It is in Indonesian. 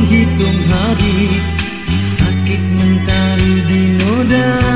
menghitung hari Sakit mentari di noda.